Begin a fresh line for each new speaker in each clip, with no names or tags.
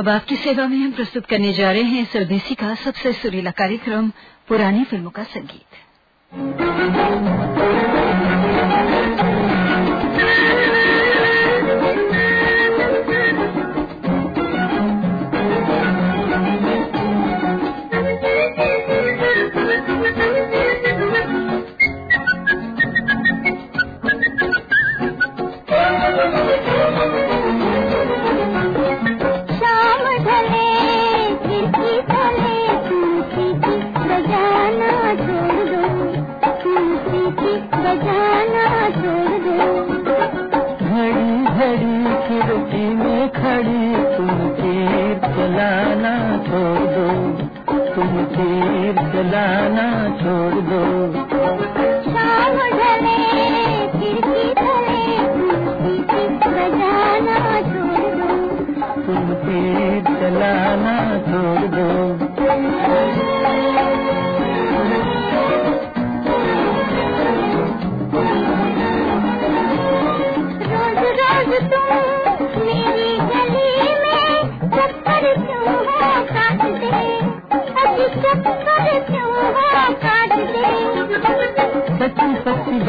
अब आपकी सेवा में हम प्रस्तुत करने जा रहे हैं स्वदेशी का सबसे सुरीला कार्यक्रम, पुरानी फ़िल्मों का संगीत।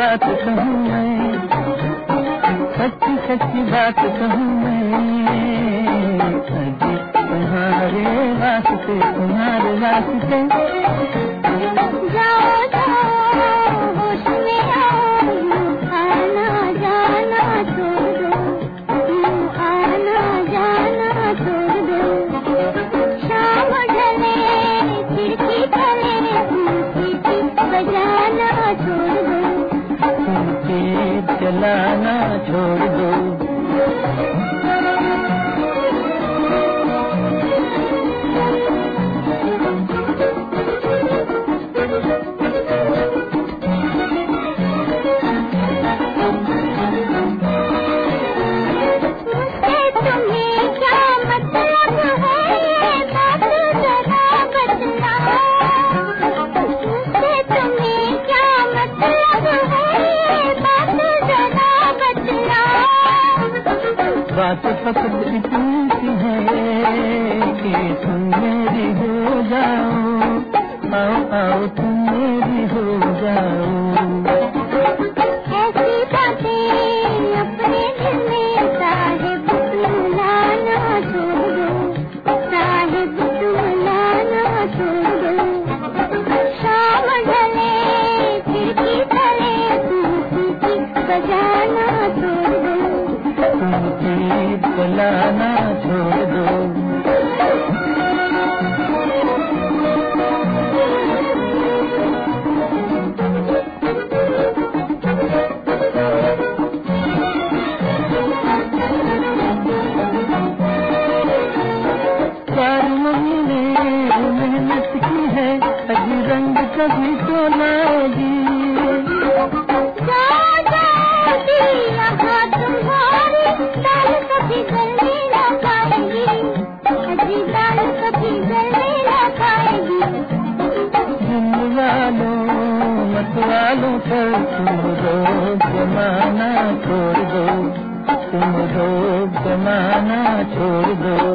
बात कहूँ मैं सच्ची सच्ची बात कहूँ मैं। तुम्हारे वास्ते तुम्हारे वास्ते
जाओ।
है कभी तो लाएगी
कभी गले ना खाएगी। अजी कभी गले ना खाएगी।
वालों मत वालों पर तुम दो जमाना छोड़ दो। तुम दो जमाना छोड़ दो।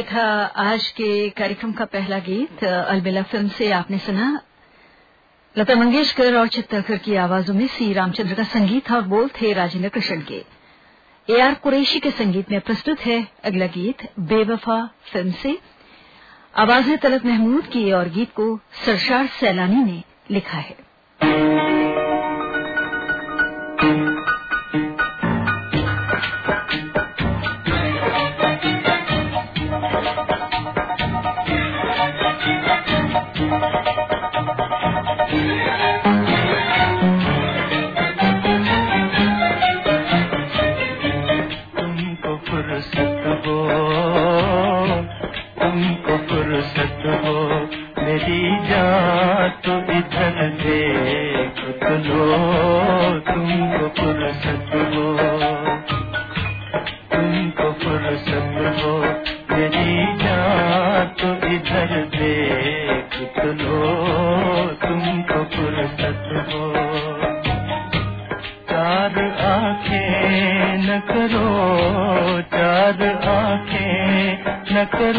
ये था आज के कार्यक्रम का पहला गीत, अलबेला फ़िल्म से आपने सुना। लता मंगेशकर और चित्तरकर की आवाजों में सी रामचंद्र का संगीत और बोल थे राजेंद्र कृष्ण के। ए आर कुरैशी के संगीत में प्रस्तुत है अगला गीत, बेवफा फ़िल्म से। आवाज़ है तलत महमूद की और गीत को सरशार सैलानी ने लिखा है।
Yeah.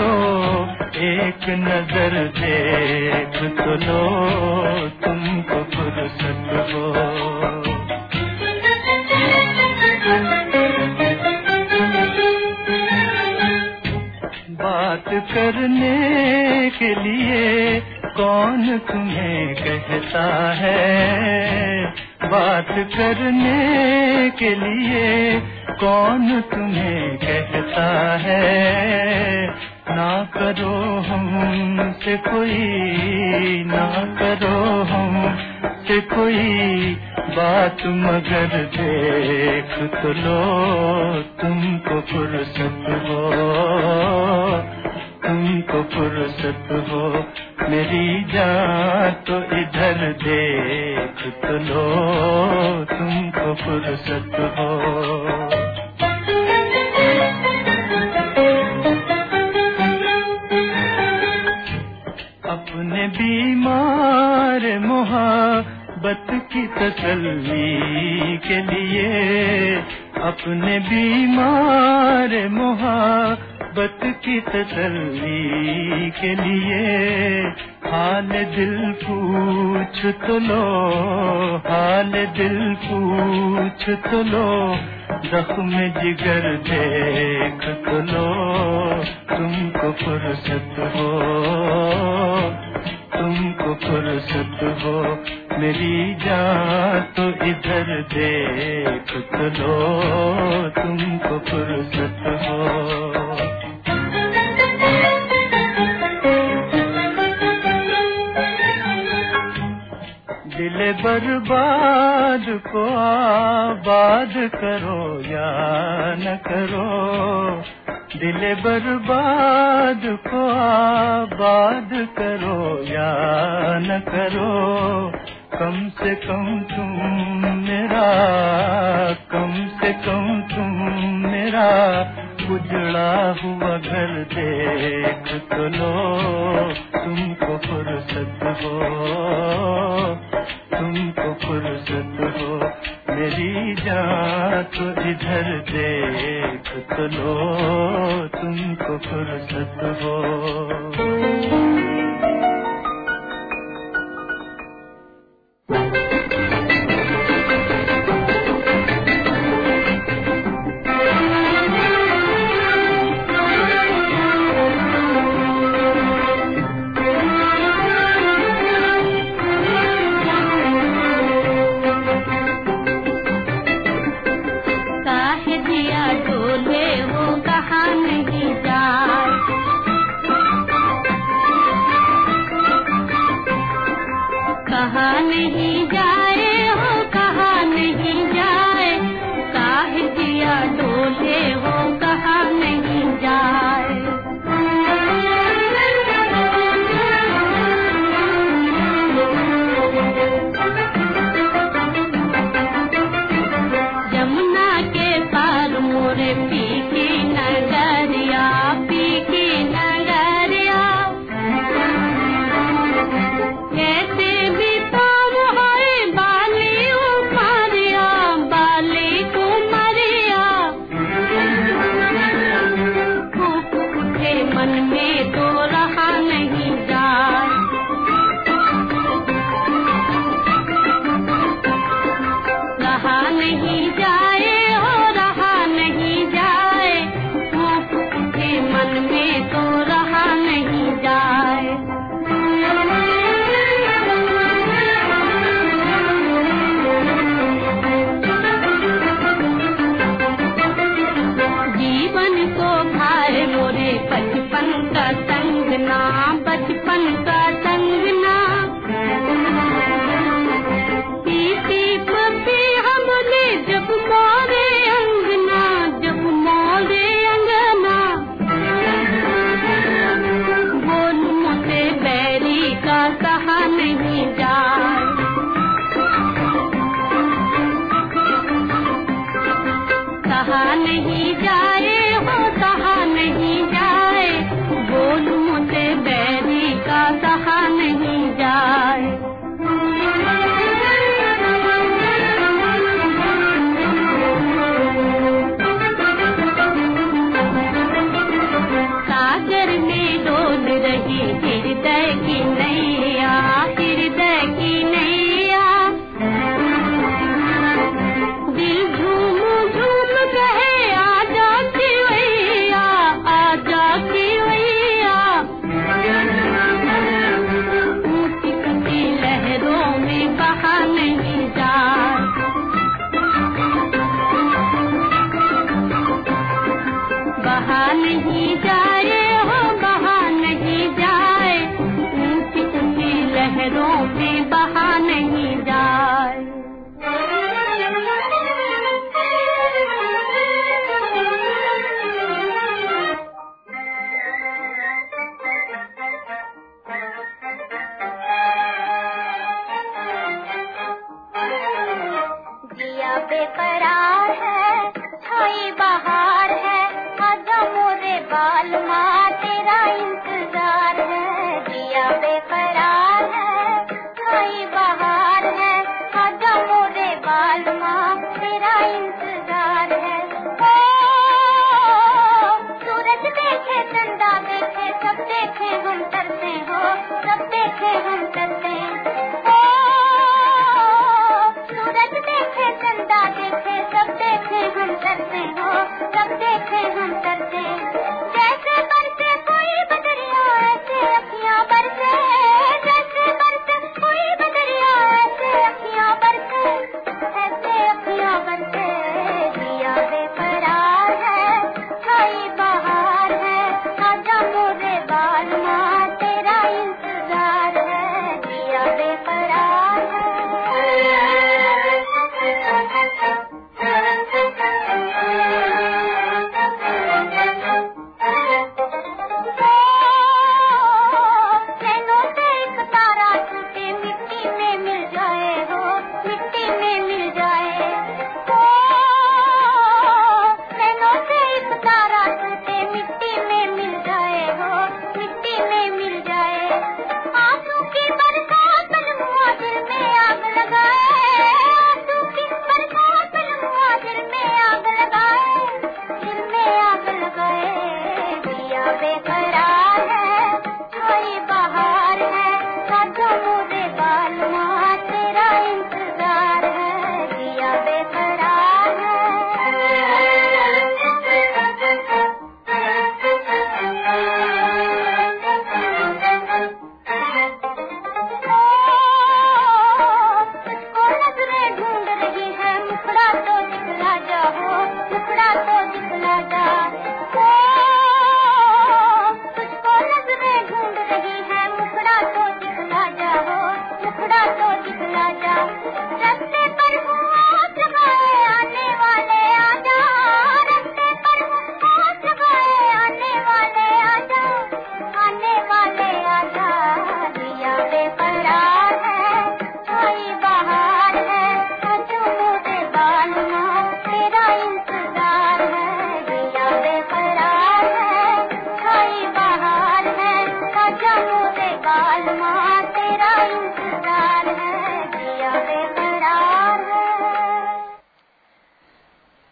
करो एक नज़र देख तो लो तुमको फुर्सत हो। बात करने के लिए कौन तुम्हें कहता है? बात करने के लिए कौन तुम्हें कहता है? ना करो हमसे कोई, ना करो हमसे कोई बात, मगर देख तो लो तुमको फुर्सत हो, तुमको फुर्सत हो। मेरी जान तो इधर देख तो लो तुमको फुर्सत हो। अपने बीमार मोहब्बत की तसल्ली के लिए अपने बीमार मोहब्बत की तसल्ली के लिए हाल दिल पूछ तो लो, हाल दिल पूछ तो लो, जख्म जिगर देख तो लो, तुमको फुर्सत हो। तुमको फुर्सत हो, मेरी जान तो इधर देख तो लो, तुमको फुर्सत हो। दिल बर्बाद को आबाद करो या न करो दिल बर्बाद को आबाद करो या न करो, कम से कम तुम मेरा, कम से कम तुम मेरा, उजड़ा हुआ घर देख तो लो, तुमको फुर्सत हो, तुमको फुर्सत हो। मेरी जान तो इधर देख तो लो तुमको फुर्सत हो।
नहीं
देखे हम करते हो सब देखे हम करते जैसे तो दिखला जा रस्ते पर हुआ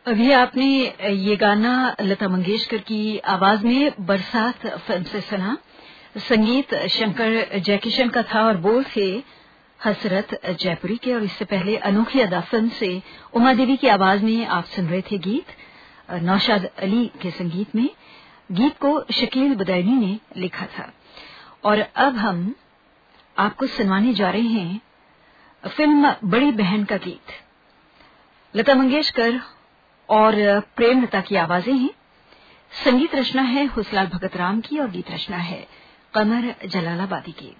अभी आपने ये गाना लता मंगेशकर की आवाज़ में बरसात फ़िल्म से सुना। संगीत शंकर जयकिशन का था और बोल थे हसरत जयपुरी के। और इससे पहले अनोखी अदा फ़िल्म से उमा देवी की आवाज़ में आप सुन रहे थे गीत नौशाद अली के संगीत में। गीत को शकील बुदैनी ने लिखा था। और अब हम आपको सुनवाने जा रहे हैं फ़िल्म बड़ी बहन का गीत। लता मंगेशकर और प्रेम लता की आवाज़ें हैं। संगीत रचना है हुसलाल भगत राम की और गीत रचना है कमर जलालाबादी की।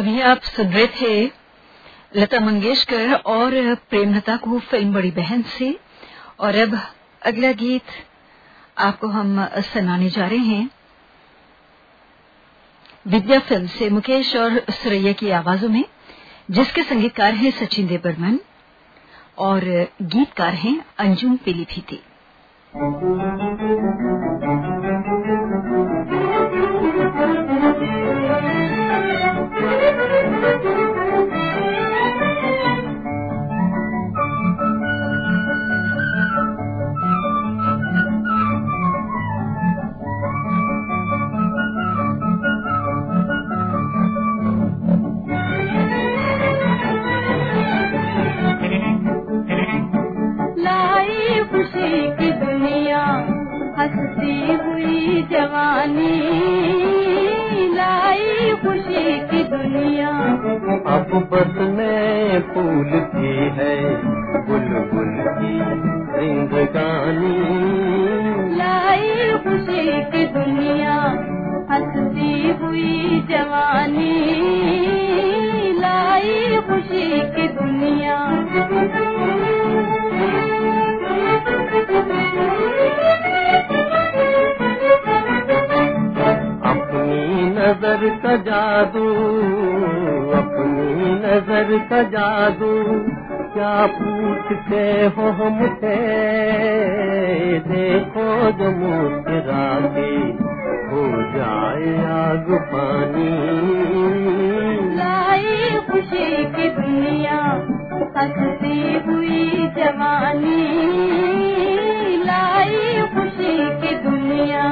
अभी आप सुन रहे थे लता मंगेशकर और प्रेमलता को फ़िल्म बड़ी बहन से। और अब अगला गीत आपको हम सुनाने जा रहे हैं। विद्या फ़िल्म से मुकेश और सुरैया की आवाजों में, जिसके संगीतकार हैं सचिन देव बर्मन और गीतकार हैं अंजुम पीलीभीती।
हंसती हुई जवानी लाई खुशी की दुनिया।
अब बस में फूल की है बुलबुल की जिंदगानी
लाई खुशी की दुनिया हंसती हुई जवानी लाई खुशी की दुनिया।
नजर का जादू अपनी नजर का जादू। क्या पूछते हो हमसे देखो जो मुस्कुरा के हो जाए आग पानी।
लाई खुशी की दुनिया हंसती हुई जवानी। लाई खुशी की दुनिया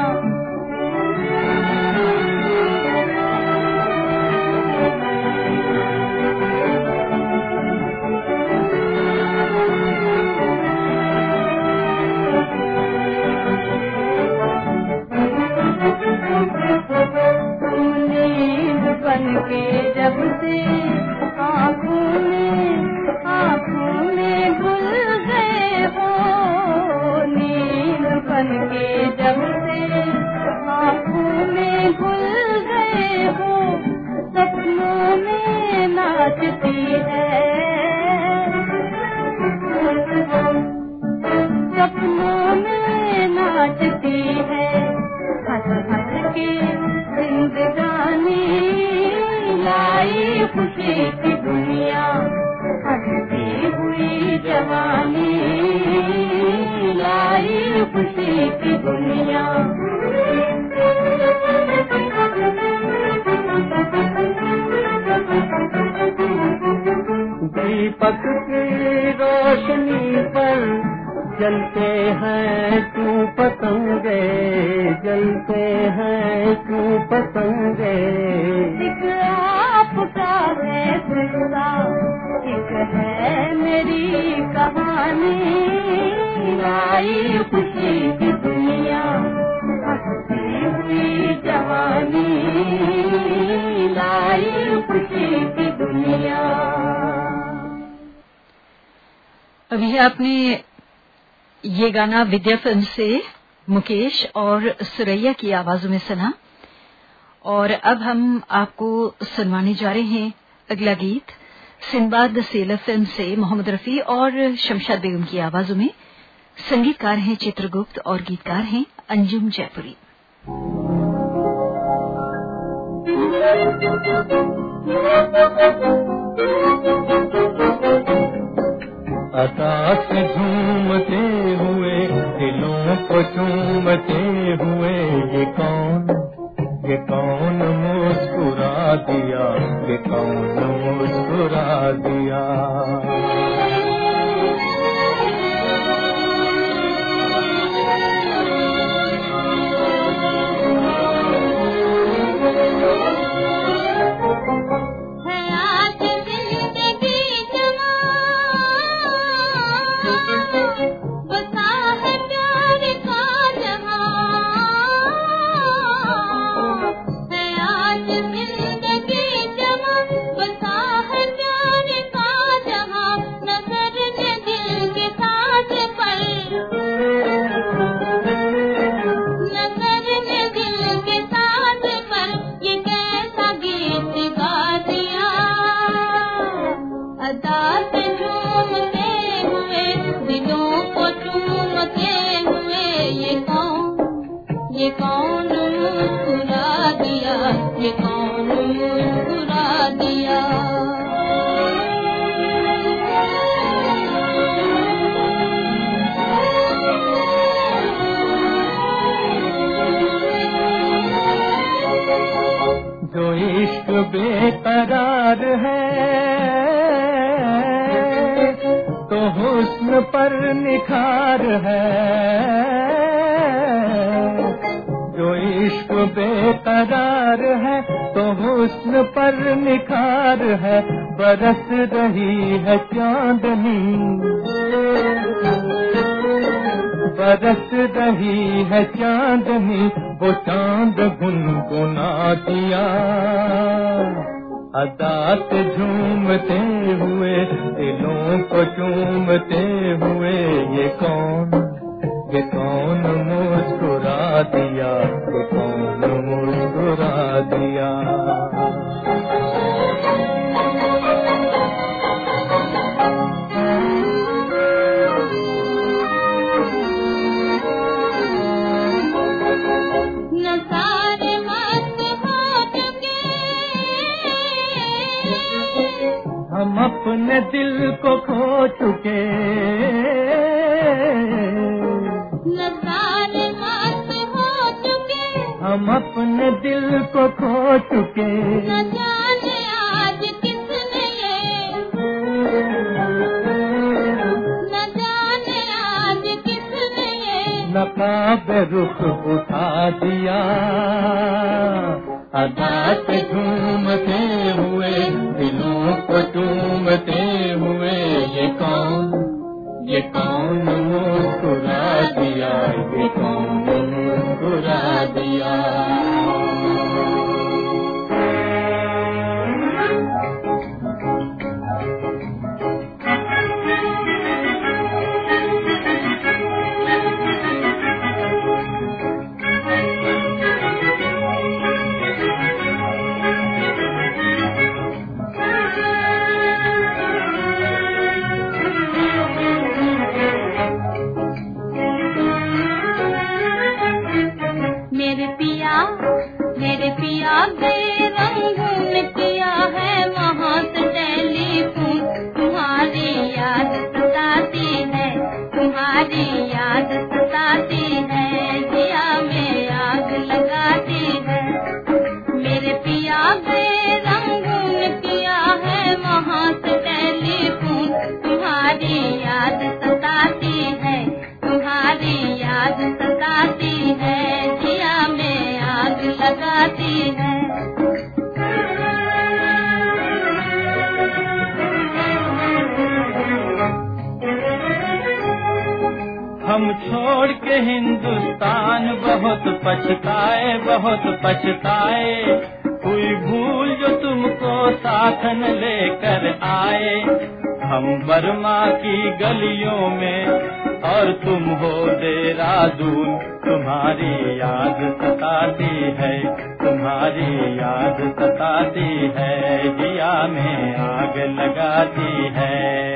दीपक की रोशनी पर जलते हैं तू पतंगे जलते हैं तू पतंगे
आपका है किस्सा एक है मेरी कहानी। लाई खुशी की दुनिया हंसती हुई जवानी। लाई खुशी की दुनिया।
अभी आपने ये गाना विद्या फ़िल्म से मुकेश और सुरैया की आवाजों में सुना। और अब हम आपको सुनवाने जा रहे हैं अगला गीत, सिंबाद सेलर फ़िल्म से मोहम्मद रफी और शमशाद बेगम की आवाजों में। संगीतकार हैं चित्रगुप्त और गीतकार हैं अंजुम जयपुरी।
अदा से झूमते हुए दिलों को चूमते हुए, ये कौन ये कौन मुस्कुरा दिया, ये कौन मुस्कुरा दिया? बेकरार है। तो हुस्न पर निखार है। जो इश्क बेकरार है तो हुस्न पर निखार है। बरस रही है चांदनी। बरस रही है चांदनी वो चाँद गुनगुना दिया अदात झूमते हुए, दिलों को चूमते हुए, ये कौन? ये कौन मुस्कुरा दिया? ये कौन मुस्कुरा दिया? अपने दिल को खो चुके। हम अपने दिल को खो चुके।
आज किसने ये। न जाने आज किसने
नकाब रुख उठा दिया। हुए दिलों को चूमते हुए ये कौन ये कौन मुस्कुरा दिया ये कौन हिंदुस्तान बहुत पछताए बहुत पछताए। कोई भूल जो तुमको साथ न लेकर आए। हम बर्मा की गलियों में, और तुम हो देहरादून। तुम्हारी याद सताती है, तुम्हारी याद सताती है। जिया में आग लगाती है।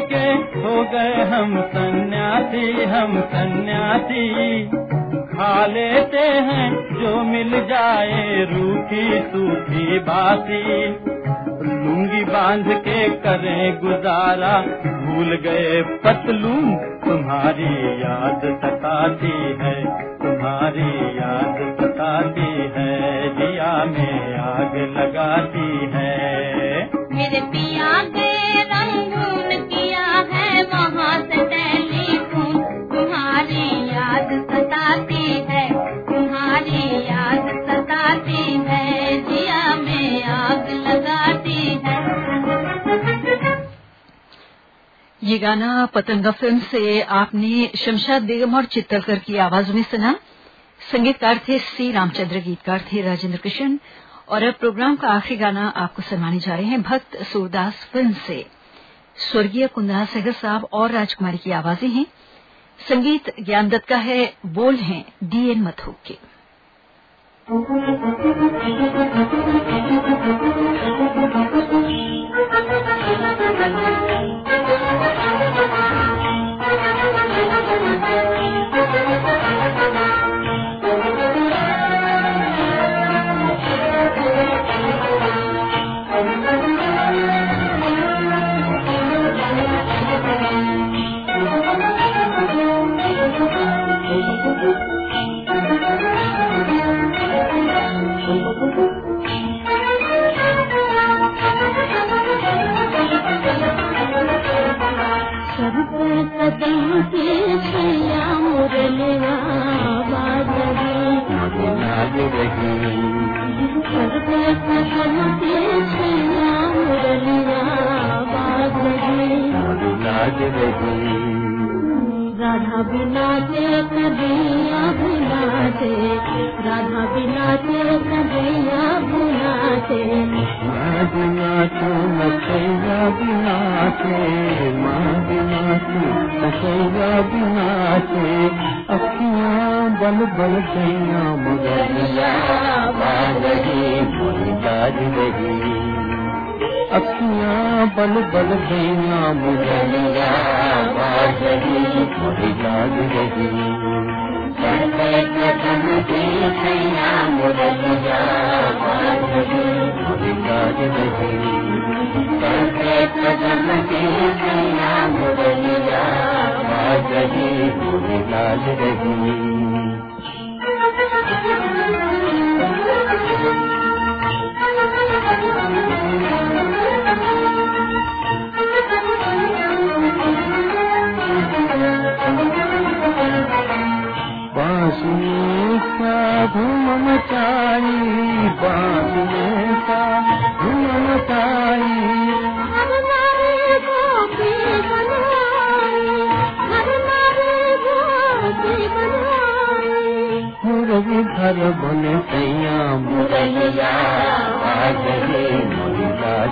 के हो गए
हम सन्यासी हम सन्यासी। खा लेते हैं जो मिल जाए रूखी सूखी बासी। लुंगी बाँध के करें गुजारा, भूल गए पतलून तुम्हारी याद सताती है।
गाना पतंगा फ़िल्म से आपने शमशाद बेगम और चित्तलकर की आवाज़ में सुना। संगीतकार थे सी रामचंद्र, गीतकार थे राजेंद्र कृष्ण और अब प्रोग्राम का आखिरी गाना आपको सुनाने जा रहे हैं भक्त सूरदास फ़िल्म से। स्वर्गीय कुंदना सहगल साहब और राजकुमारी की आवाज़ें हैं। संगीत ज्ञान दत्त का है, बोल हैं, डीएन मथुर के
राधा
बल बल गैया मुरलिया बाजरी मोरी बाज रही। बाज रही। मुरलिया बाजरी मोरी रही।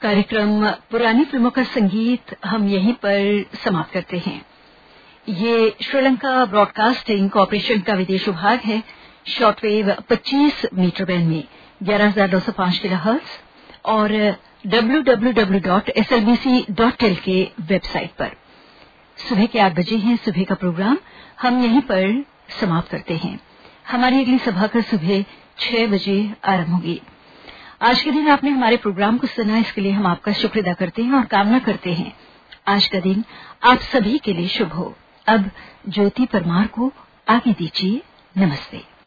कार्यक्रम पुरानी फ़िल्मों का संगीत हम यहीं पर समाप्त करते हैं। ये श्रीलंका ब्रॉडकास्टिंग कॉरपोरेशन का विदेश विभाग है। शॉर्टवेव 25 मीटर बैंड में 11205 किलोहर्ट्ज और www.slbc.tel के वेबसाइट पर। सुबह के आठ बजे हैं सुबह का प्रोग्राम। हम यहीं पर समाप्त करते हैं। हमारी अगली सभा कल सुबह छह बजे आरंभ होगी। आज के दिन आपने हमारे प्रोग्राम को सुना, इसके लिए हम आपका शुक्र अदा करते हैं और कामना करते हैं। आज का दिन आप सभी के लिए शुभ हो। अब ज्योति परमार को आगे दीजिए। नमस्ते।